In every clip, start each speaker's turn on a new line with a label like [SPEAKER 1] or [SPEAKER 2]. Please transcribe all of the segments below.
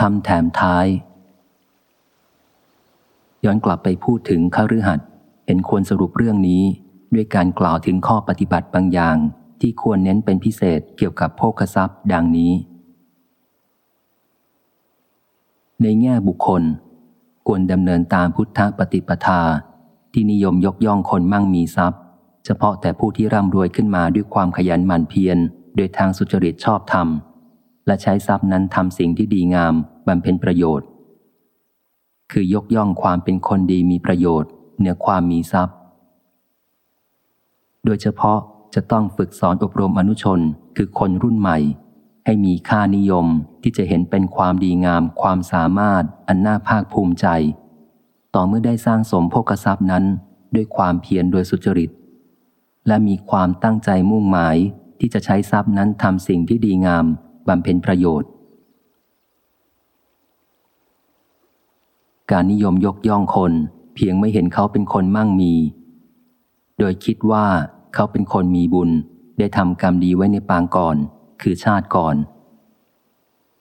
[SPEAKER 1] คำแถมท้าย ย้อนกลับไปพูดถึงข้ารือหัดเห็นควรสรุปเรื่องนี้ ด้วยการกล่าวถึงข้อปฏิบัติบางอย่าง ที่ควรเน้นเป็นพิเศษเกี่ยวกับโภคทรัพย์ดังนี้ ในแง่บุคคล ควรดำเนินตามพุทธปฏิปทา ที่นิยมยกย่องคนมั่งมีทรัพย์ เฉพาะแต่ผู้ที่ร่ำรวยขึ้นมาด้วยความขยันหมั่นเพียรโดยทางสุจริตชอบธรรม และใช้ทรัพย์นั้นทำสิ่งที่ดีงามบำเพ็ญประโยชน์ คือยกย่องความเป็นคนดีมีประโยชน์ เหนือความมีทรัพย์ โดยเฉพาะจะต้องฝึกสอนอบรมอนุชนคือคนรุ่นใหม่ ให้มีค่านิยมที่จะเห็นเป็นความดีงาม ความสามารถ อันน่าภาคภูมิใจ ต่อเมื่อได้สร้างสมโภคทรัพย์นั้น ด้วยความเพียรโดยสุจริต และมีความตั้งใจมุ่งหมายที่จะใช้ทรัพย์นั้นทำสิ่งที่ดีงาม บำเพ็ญประโยชน์ การนิยมยกย่องคน เพียงไม่เห็นเขาเป็นคนมั่งมี โดยคิดว่าเขาเป็นคนมีบุญ ได้ทำกรรมดีไว้ในปางก่อน คือชาติก่อน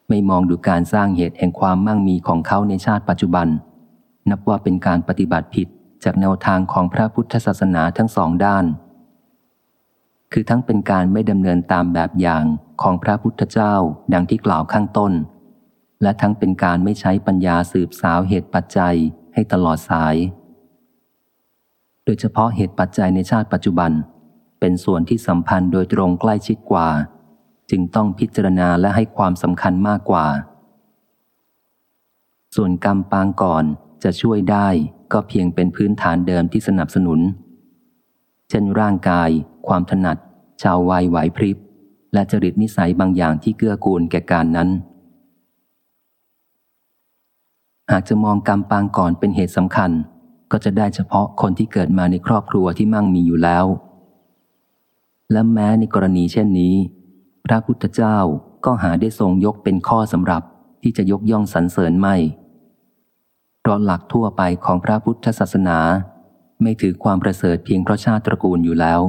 [SPEAKER 1] ไม่มองดูการสร้างเหตุแห่งความมั่งมีของเขาในชาติปัจจุบัน นับว่าเป็นการปฏิบัติผิดจากแนวทางของพระพุทธศาสนาทั้งสองด้าน คือทั้งเป็นการไม่ดำเนินตามแบบอย่างของพระพุทธเจ้าดังที่กล่าวข้างต้น และทั้งเป็นการไม่ใช้ปัญญาสืบสาวเหตุปัจจัยให้ตลอดสาย โดยเฉพาะเหตุปัจจัยในชาติปัจจุบัน เป็นส่วนที่สัมพันธ์โดยตรงใกล้ชิดกว่า จึงต้องพิจารณาและให้ความสำคัญมากกว่า ส่วนกรรมปางก่อนจะช่วยได้ก็เพียงเป็นพื้นฐานเดิมที่สนับสนุน เช่นร่างกาย ความถนัด ชาววัยไหวพริบ และจริตนิสัยบางอย่างที่เกื้อกูลแก่การนั้น หากจะมองกรรมปางก่อนเป็นเหตุสำคัญ ก็จะได้เฉพาะคนที่เกิดมาในครอบครัวที่มั่งมีอยู่แล้ว และแม้ในกรณีเช่นนี้ พระพุทธเจ้าก็หาได้ทรงยกเป็นข้อสำหรับที่จะยกย่องสรรเสริญไม่เพราะหลักทั่วไปของพระพุทธศาสนา ไม่ถือความประเสริฐเพียงเพราะชาติตระกูลอยู่แล้ว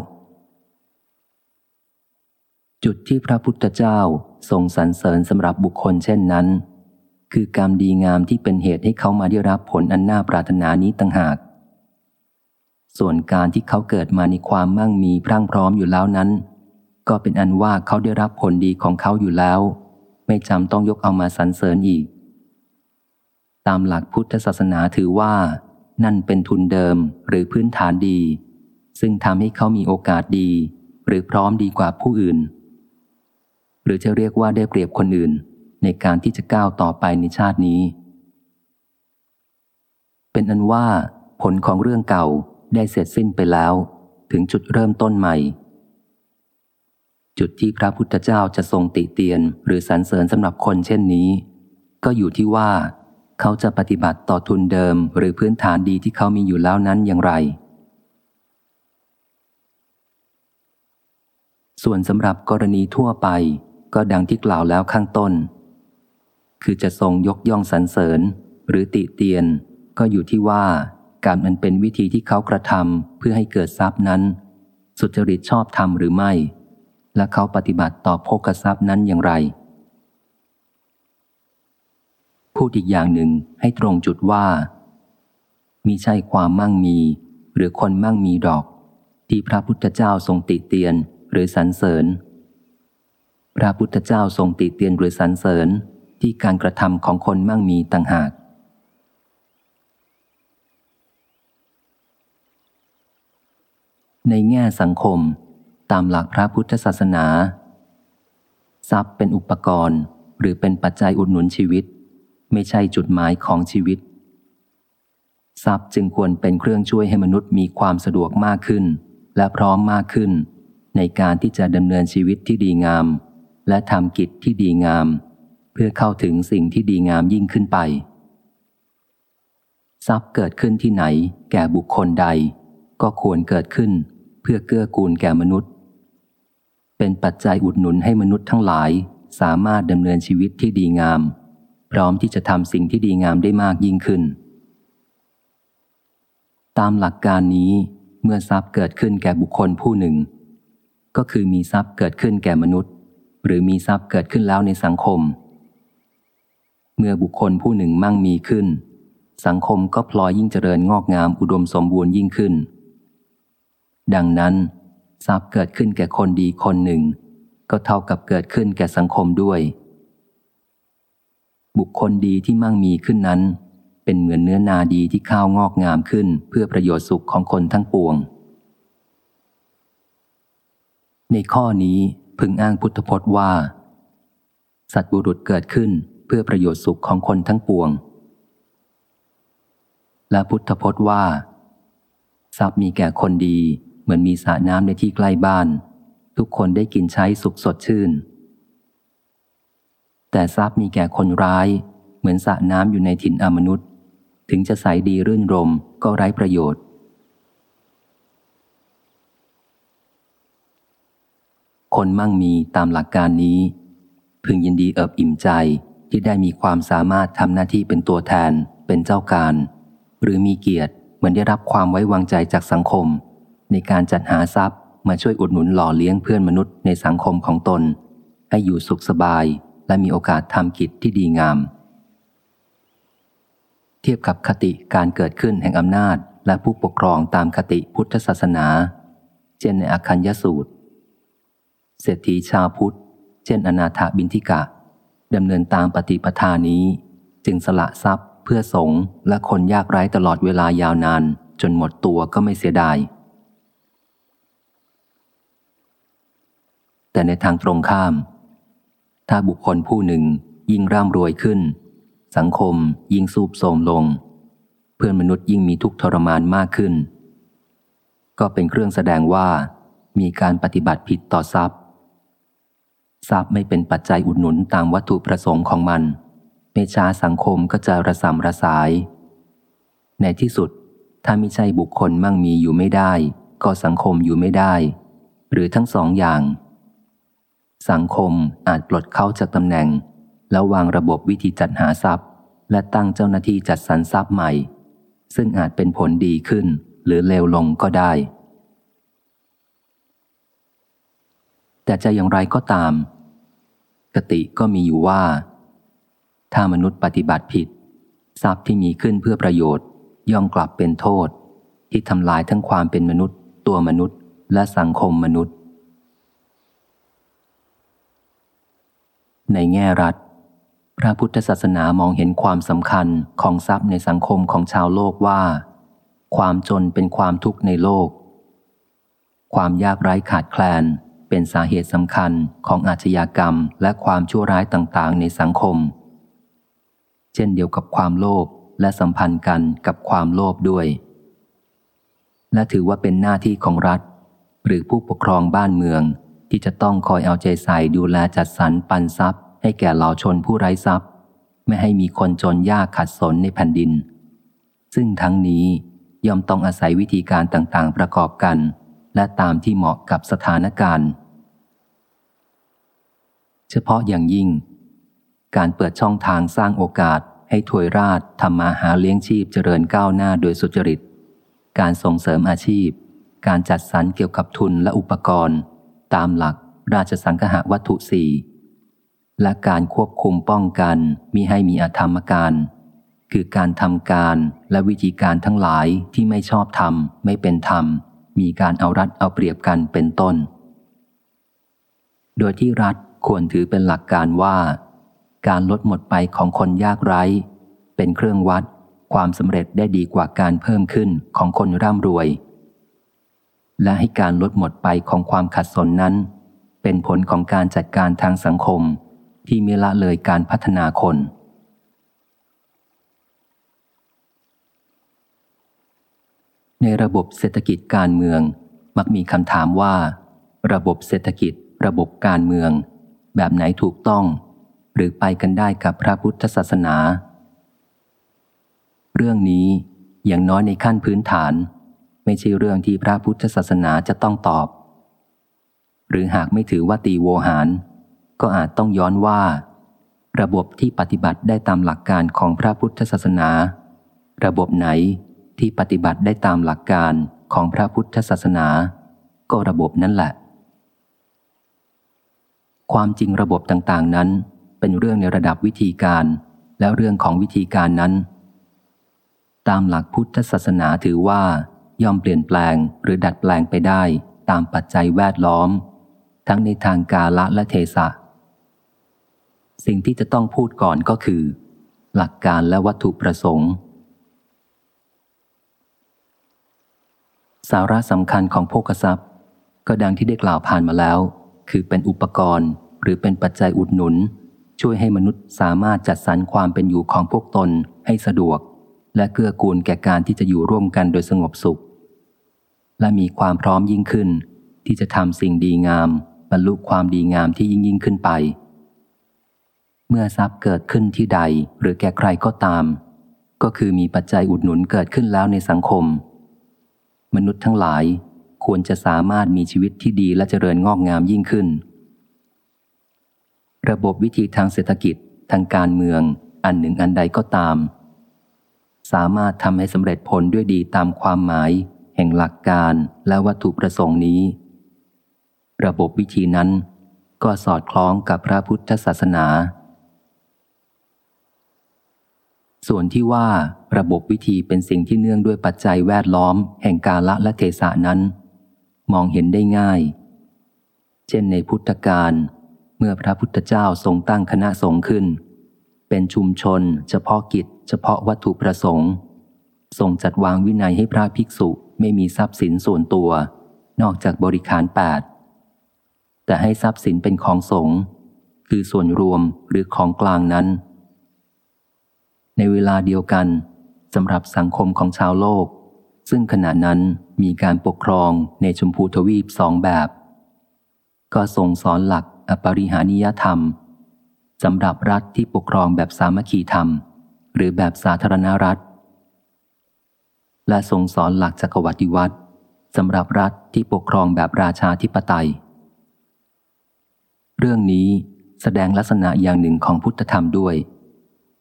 [SPEAKER 1] จุดที่พระพุทธเจ้าทรงสรรเสริญสำหรับบุคคลเช่นนั้น คือกรรมดีงามที่เป็นเหตุให้เขามาได้รับผลอันน่าปรารถนานี้ต่างหาก ส่วนการที่เขาเกิดมาในความมั่งมีพรั่งพร้อมอยู่แล้วนั้น ก็เป็นอันว่าเขาได้รับผลดีของเขาอยู่แล้ว ไม่จำต้องยกเอามาสรรเสริญอีก ตามหลักพุทธศาสนาถือว่า นั่นเป็นทุนเดิมหรือพื้นฐานดี ซึ่งทำให้เขามีโอกาสดี หรือพร้อมดีกว่าผู้อื่น หรือจะเรียกว่าได้เปรียบคนอื่น ในการที่จะก้าวต่อไปในชาตินี้ เป็นอันว่า ผลของเรื่องเก่าได้เสร็จสิ้นไปแล้ว ถึงจุดเริ่มต้นใหม่ จุดที่พระพุทธเจ้าจะทรงติเตียน หรือสรรเสริญสำหรับคนเช่นนี้ ก็อยู่ที่ว่า เขาจะปฏิบัติต่อทุนเดิม หรือพื้นฐานดีที่เขามีอยู่แล้วนั้นอย่างไรส่วนสำหรับกรณีทั่วไป ก็ดังที่กล่าวแล้วข้างต้น คือจะทรงยกย่องสรรเสริญ หรือติเตียน ก็อยู่ที่ว่าการมันเป็นวิธีที่เขากระทำเพื่อให้เกิดทรัพย์นั้น สุจริตชอบธรรมหรือไม่ และเขาปฏิบัติต่อโภกทรัพย์นั้นอย่างไร พูดอีกอย่างหนึ่งให้ตรงจุดว่ามีใช่ความมั่งมี หรือคนมั่งมีดอก ที่พระพุทธเจ้าทรงติเตียนหรือสรรเสริญ พระพุทธเจ้าทรงติเตียนหรือสรรเสริญที่การกระทำของคนมั่งมีต่างหาก ในแง่สังคม ตามหลักพระพุทธศาสนา ทรัพย์เป็นอุปกรณ์หรือเป็นปัจจัยอุดหนุนชีวิต ไม่ใช่จุดหมายของชีวิต ทรัพย์จึงควรเป็นเครื่องช่วยให้มนุษย์มีความสะดวกมากขึ้น และพร้อมมากขึ้น ในการที่จะดำเนินชีวิตที่ดีงาม และทำกิจที่ดีงาม เพื่อเข้าถึงสิ่งที่ดีงามยิ่งขึ้นไป ทรัพย์เกิดขึ้นที่ไหน แก่บุคคลใด ก็ควรเกิดขึ้น เพื่อเกื้อกูลแก่มนุษย์ เป็นปัจจัยอุดหนุนให้มนุษย์ทั้งหลายสามารถดำเนินชีวิตที่ดีงาม พร้อมที่จะทำสิ่งที่ดีงามได้มากยิ่งขึ้น ตามหลักการนี้เมื่อทรัพย์เกิดขึ้นแก่บุคคลผู้หนึ่ง ก็คือมีทรัพย์เกิดขึ้นแก่มนุษย์ หรือมีทรัพย์เกิดขึ้นแล้วในสังคม เมื่อบุคคลผู้หนึ่งมั่งมีขึ้น สังคมก็พลอยยิ่งเจริญงอกงามอุดมสมบูรณ์ยิ่งขึ้น ดังนั้น ทรัพย์เกิดขึ้นแก่คนดีคนหนึ่ง ก็เท่ากับเกิดขึ้นแก่สังคมด้วย บุคคลดีที่มั่งมีขึ้นนั้น เป็นเหมือนเนื้อนาดีที่ข้าวงอกงามขึ้น เพื่อประโยชน์สุขของคนทั้งปวงในข้อนี้ พึงอ้างพุทธพจน์ว่า สัตบุรุษเกิดขึ้นเพื่อประโยชน์สุขของคนทั้งปวง และพุทธพจน์ว่า ทรัพย์มีแก่คนดีเหมือนมีสระน้ำในที่ใกล้บ้าน ทุกคนได้กินใช้สุขสดชื่น แต่ทรัพย์มีแก่คนร้าย เหมือนสระน้ำอยู่ในถิ่นอมนุษย์ ถึงจะใสดีรื่นรมก็ไร้ประโยชน์ คนมั่งมีตามหลักการนี้ พึงยินดีเอิบอิ่มใจที่ได้มีความสามารถทำหน้าที่เป็นตัวแทน เป็นเจ้าการ หรือมีเกียรติเหมือนได้รับความไว้วางใจจากสังคม ในการจัดหาทรัพย์มาช่วยอุดหนุนหล่อเลี้ยงเพื่อนมนุษย์ในสังคมของตน ให้อยู่สุขสบายและมีโอกาสทำกิจที่ดีงาม เทียบกับคติการเกิดขึ้นแห่งอำนาจและผู้ปกครองตามคติพุทธศาสนา เช่นในอคัญญสูตร เศรษฐีชาวพุทธ เช่น อนาถาบินทิกะดำเนินตามปฏิปทานี้ จึงสละทรัพย์เพื่อสงฆ์และคนยากไร้ตลอดเวลายาวนาน จนหมดตัวก็ไม่เสียดาย แต่ในทางตรงข้าม ถ้าบุคคลผู้หนึ่งยิ่งร่ำรวยขึ้น สังคมยิ่งสูบโทมลง เพื่อนมนุษย์ยิ่งมีทุกข์ทรมานมากขึ้น ก็เป็นเครื่องแสดงว่ามีการปฏิบัติผิดต่อทรัพย์ ทรัพย์ไม่เป็นปัจจัยอุดหนุนตามวัตถุประสงค์ของมันเมชาสังคมก็จะระสำระสาย ในที่สุด ถ้าไม่ใช่บุคคลมั่งมีอยู่ไม่ได้ ก็สังคมอยู่ไม่ได้ หรือทั้งสองอย่าง สังคมอาจปลดเขาจากตำแหน่ง แล้ววางระบบวิธีจัดหาทรัพย์ และตั้งเจ้าหน้าที่จัดสรรทรัพย์ใหม่ ซึ่งอาจเป็นผลดีขึ้นหรือเลวลงก็ได้ แต่จะอย่างไรก็ตาม กติก็มีอยู่ว่า ถ้ามนุษย์ปฏิบัติผิด ทรัพย์ที่มีขึ้นเพื่อประโยชน์ ย่อมกลับเป็นโทษ ที่ทำลายทั้งความเป็นมนุษย์ ตัวมนุษย์ และสังคมมนุษย์ ในแง่รัฐ พระพุทธศาสนามองเห็นความสำคัญของทรัพย์ในสังคมของชาวโลกว่า ความจนเป็นความทุกข์ในโลก ความยากไร้ขาดแคลน เป็นสาเหตุสำคัญของอาชญากรรมและความชั่วร้ายต่างๆ ในสังคม เช่นเดียวกับความโลภและสัมพันธ์กันกับความโลภด้วย และถือว่าเป็นหน้าที่ของรัฐ หรือผู้ปกครองบ้านเมืองที่จะต้องคอยเอาใจใส่ดูแลจัดสรรปันทรัพย์ ให้แก่เหล่าชนผู้ไร้ทรัพย์ ไม่ให้มีคนจนยากขัดสนในแผ่นดิน ซึ่งทั้งนี้ย่อมต้องอาศัยวิธีการต่างๆ ประกอบกัน และตามที่เหมาะกับสถานการณ์ เฉพาะอย่างยิ่ง การเปิดช่องทางสร้างโอกาสให้ถวยราชทำมาหาเลี้ยงชีพเจริญก้าวหน้าโดยสุจริต การส่งเสริมอาชีพ การจัดสรรเกี่ยวกับทุนและอุปกรณ์ ตามหลักราชสังหะวัตถุสี่และการควบคุมป้องกันมิให้มีอธรรมการ คือการทำการและวิธีการทั้งหลายที่ไม่ชอบธรรม ไม่เป็นธรรม มีการเอารัดเอาเปรียบกันเป็นต้น โดยที่รัฐ ควรถือเป็นหลักการว่า การลดหมดไปของคนยากไร้ เป็นเครื่องวัดความสำเร็จได้ดีกว่าการเพิ่มขึ้นของคนร่ำรวย และให้การลดหมดไปของความขัดสนนั้น เป็นผลของการจัดการทางสังคมที่มีละเลยการพัฒนาคนในระบบเศรษฐกิจการเมือง มักมีคำถามว่า ระบบเศรษฐกิจ ระบบการเมือง แบบไหนถูกต้อง หรือไปกันได้กับพระพุทธศาสนา เรื่องนี้อย่างน้อยในขั้นพื้นฐาน ไม่ใช่เรื่องที่พระพุทธศาสนาจะต้องตอบ หรือหากไม่ถือว่าตีโวหาร ก็อาจต้องย้อนว่า ระบบที่ปฏิบัติได้ตามหลักการของพระพุทธศาสนา ระบบไหนที่ปฏิบัติได้ตามหลักการของพระพุทธศาสนา ก็ระบบนั่นแหละ ความจริงระบบต่างๆ นั้น เป็นเรื่องในระดับวิธีการ แล้วเรื่องของวิธีการนั้น ตามหลักพุทธศาสนาถือว่า ย่อมเปลี่ยนแปลงหรือดัดแปลงไปได้ตามปัจจัยแวดล้อม ทั้งในทางกาละและเทศะ สิ่งที่จะต้องพูดก่อนก็คือ หลักการและวัตถุประสงค์ สาระสำคัญของโภคทรัพย์ ก็ดังที่ได้กล่าวผ่านมาแล้ว คือเป็นอุปกรณ์ หรือเป็นปัจจัยอุดหนุน ช่วยให้มนุษย์สามารถจัดสรรความเป็นอยู่ของพวกตนให้สะดวก และเกื้อกูลแก่การที่จะอยู่ร่วมกันโดยสงบสุข และมีความพร้อมยิ่งขึ้น ที่จะทำสิ่งดีงามบรรลุความดีงามที่ยิ่งยิ่งขึ้นไป เมื่อทรัพย์เกิดขึ้นที่ใดหรือแก่ใครก็ตาม ก็คือมีปัจจัยอุดหนุนเกิดขึ้นแล้วในสังคม มนุษย์ทั้งหลายควรจะสามารถมีชีวิตที่ดีและเจริญงอกงามยิ่งขึ้น ระบบวิธีทางเศรษฐกิจ ทางการเมือง อันหนึ่งอันใดก็ตาม สามารถทำให้สำเร็จผลด้วยดีตามความหมาย แห่งหลักการและวัตถุประสงค์นี้ ระบบวิธีนั้นก็สอดคล้องกับพระพุทธศาสนา ส่วนที่ว่าระบบวิธีเป็นสิ่งที่เนื่องด้วยปัจจัยแวดล้อม แห่งกาละและเทศะนั้น มองเห็นได้ง่าย เช่นในพุทธกาล เมื่อพระพุทธเจ้าทรงตั้งคณะสงฆ์ขึ้น เป็นชุมชน เฉพาะกิจ เฉพาะวัตถุประสงค์ ทรงจัดวางวินัยให้พระภิกษุไม่มีทรัพย์สินส่วนตัว นอกจากบริขารแปดแต่ให้ทรัพย์สินเป็นของสงฆ์คือส่วนรวมหรือของกลางนั้น ในเวลาเดียวกันสำหรับสังคมของชาวโลก ซึ่งขณะนั้นมีการปกครองในชมพูทวีปสองแบบ ก็ทรงสอนหลัก อปริหานิยธรรมสำหรับรัฐที่ปกครองแบบสามัคคีธรรม หรือแบบสาธารณรัฐ และทรงสอนหลักจักรวรรดิวัตรสำหรับรัฐที่ปกครองแบบราชาธิปไตย เรื่องนี้แสดงลักษณะอย่างหนึ่งของพุทธธรรมด้วย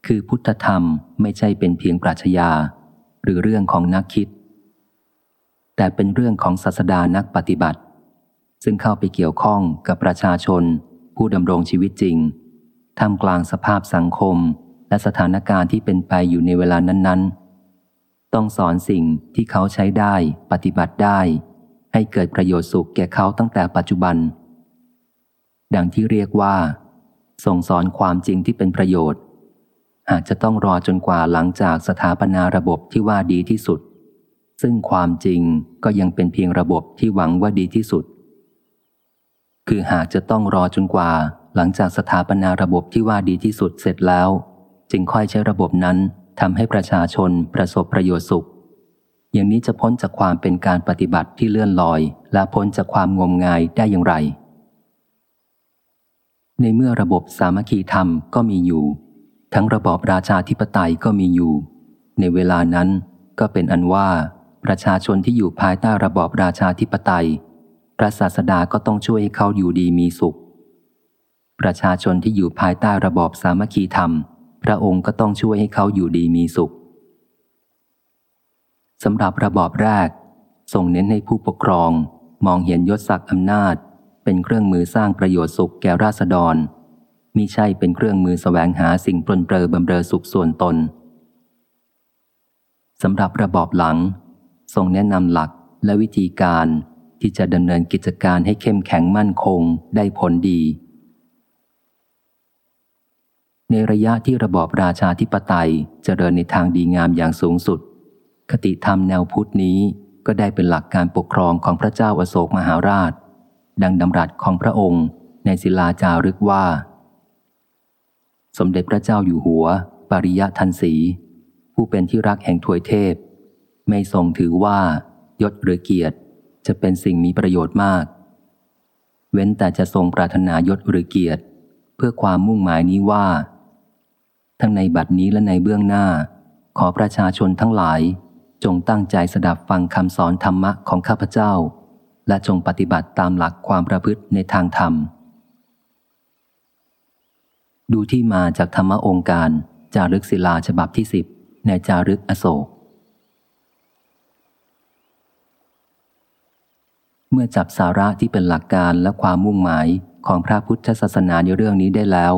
[SPEAKER 1] คือพุทธธรรมไม่ใช่เป็นเพียงปรัชญา หรือเรื่องของนักคิด แต่เป็นเรื่องของศาสดานักปฏิบัติ ซึ่งเข้าไปเกี่ยวข้องกับประชาชน ผู้ดำรงชีวิตจริงท่ามกลางสภาพสังคม และสถานการณ์ที่เป็นไปอยู่ในเวลานั้น ๆ ต้องสอนสิ่งที่เขาใช้ได้ปฏิบัติได้ ให้เกิดประโยชน์สุขแก่เขาตั้งแต่ปัจจุบัน ดังที่เรียกว่า ส่งสอนความจริงที่เป็นประโยชน์ อาจจะต้องรอจนกว่าหลังจากสถาปนาระบบที่ว่าดีที่สุด ซึ่งความจริงก็ยังเป็นเพียงระบบที่หวังว่าดีที่สุด คือหากจะต้องรอจนกว่า หลังจากสถาปนาระบบที่ว่าดีที่สุดเสร็จแล้ว จึงค่อยใช้ระบบนั้นทำให้ประชาชนประสบประโยชน์สุข อย่างนี้จะพ้นจากความเป็นการปฏิบัติที่เลื่อนลอย และพ้นจากความงมงายได้อย่างไร ในเมื่อระบบสามัคคีธรรมก็มีอยู่ ทั้งระบอบราชาธิปไตยก็มีอยู่ ในเวลานั้นก็เป็นอันว่า ประชาชนที่อยู่ภายใต้ระบอบราชาธิปไตย พระศาสดาก็ต้องช่วยให้เขาอยู่ดีมีสุข ประชาชนที่อยู่ภายใต้ระบอบสามัคคีธรรม พระองค์ก็ต้องช่วยให้เขาอยู่ดีมีสุขสำหรับระบอบแรกทรงเน้นให้ผู้ปกครอง มองเห็นยศศักดิ์อำนาจ เป็นเครื่องมือสร้างประโยชน์สุขแก่ราษฎรมิใช่เป็นเครื่องมือสแสวงหาสิ่งปลนเปลือบำเรอสุขส่วนตนสำหรับระบอบหลังทรงแนะนำหลักและวิธีการ ที่จะดำเนินกิจการให้เข้มแข็งมั่นคงได้ผลดี ในระยะที่ระบอบราชาธิปไตยเจริญในทางดีงามอย่างสูงสุด คติธรรมแนวพุทธนี้ก็ได้เป็นหลักการปกครองของพระเจ้าอโศกมหาราช ดังดำรัสของพระองค์ในศิลาจารึกว่า สมเด็จพระเจ้าอยู่หัว ปริยะทันสี ผู้เป็นที่รักแห่งถวยเทพ ไม่ทรงถือว่ายศหรือเกียรติ จะเป็นสิ่งมีประโยชน์มาก เว้นแต่จะทรงปรารถนายศหรือเกียรติ เพื่อความมุ่งหมายนี้ว่า ทั้งในบัดนี้และในเบื้องหน้า ขอประชาชนทั้งหลาย จงตั้งใจสดับฟังคำสอนธรรมะของข้าพเจ้า และจงปฏิบัติตามหลักความประพฤติในทางธรรม ดูที่มาจากธรรมองค์การจารึกศิลาฉบับที่สิบในจารึกอโศก เมื่อจับสาระที่เป็นหลักการและความมุ่งหมายของพระพุทธศาสนาในเรื่องนี้ได้แล้ว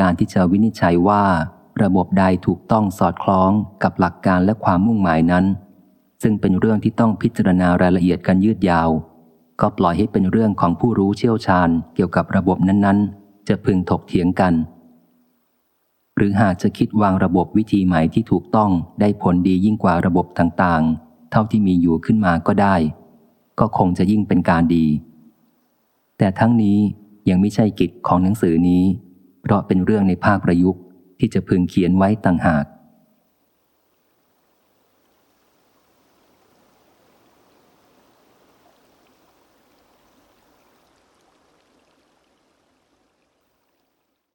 [SPEAKER 1] การที่จะวินิจฉัยว่า ระบบใดถูกต้องสอดคล้องกับหลักการและความมุ่งหมายนั้น ซึ่งเป็นเรื่องที่ต้องพิจารณารายละเอียดกันยืดยาว ก็ปล่อยให้เป็นเรื่องของผู้รู้เชี่ยวชาญเกี่ยวกับระบบนั้นๆ จะพึงถกเถียงกัน หรือหากจะคิดวางระบบวิธีใหม่ที่ถูกต้องได้ผลดียิ่งกว่าระบบต่างๆ เท่าที่มีอยู่ขึ้นมาก็ได้ ก็คงจะยิ่งเป็นการดี แต่ทั้งนี้ยังไม่ใช่กิจของหนังสือนี้ เพราะเป็นเรื่องในภาคประยุกต์ที่จะพึงเขียนไว้ต่างหาก